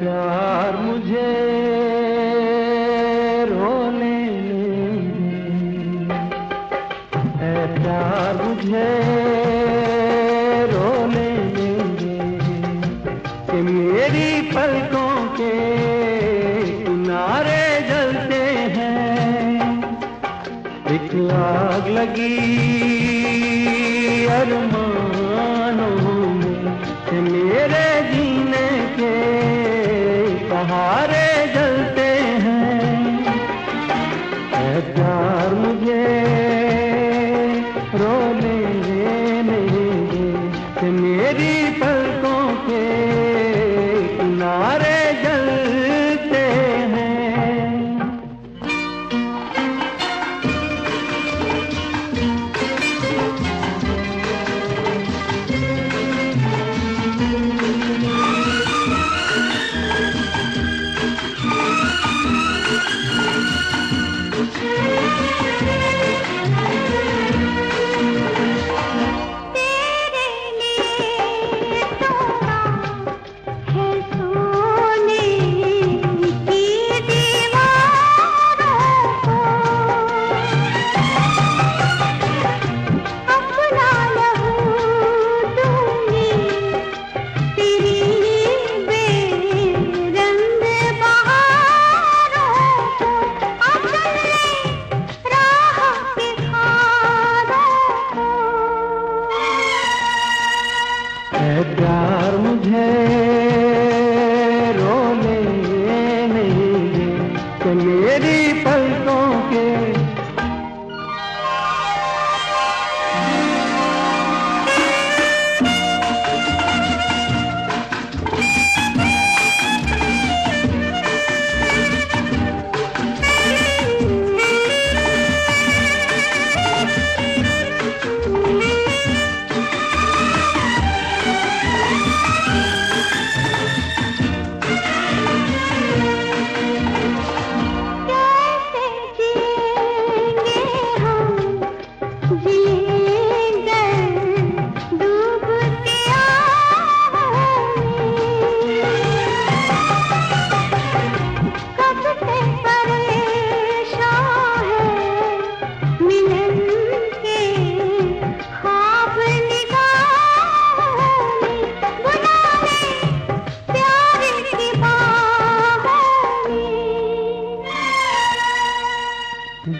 प्यार मुझे रोने ए प्यार मुझे रोने कि मेरी पलकों के किनारे जलते हैं। एक आग लगी अरमा नहीं मेरी पलकों के पलकों के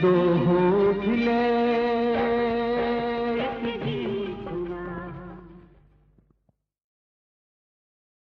दो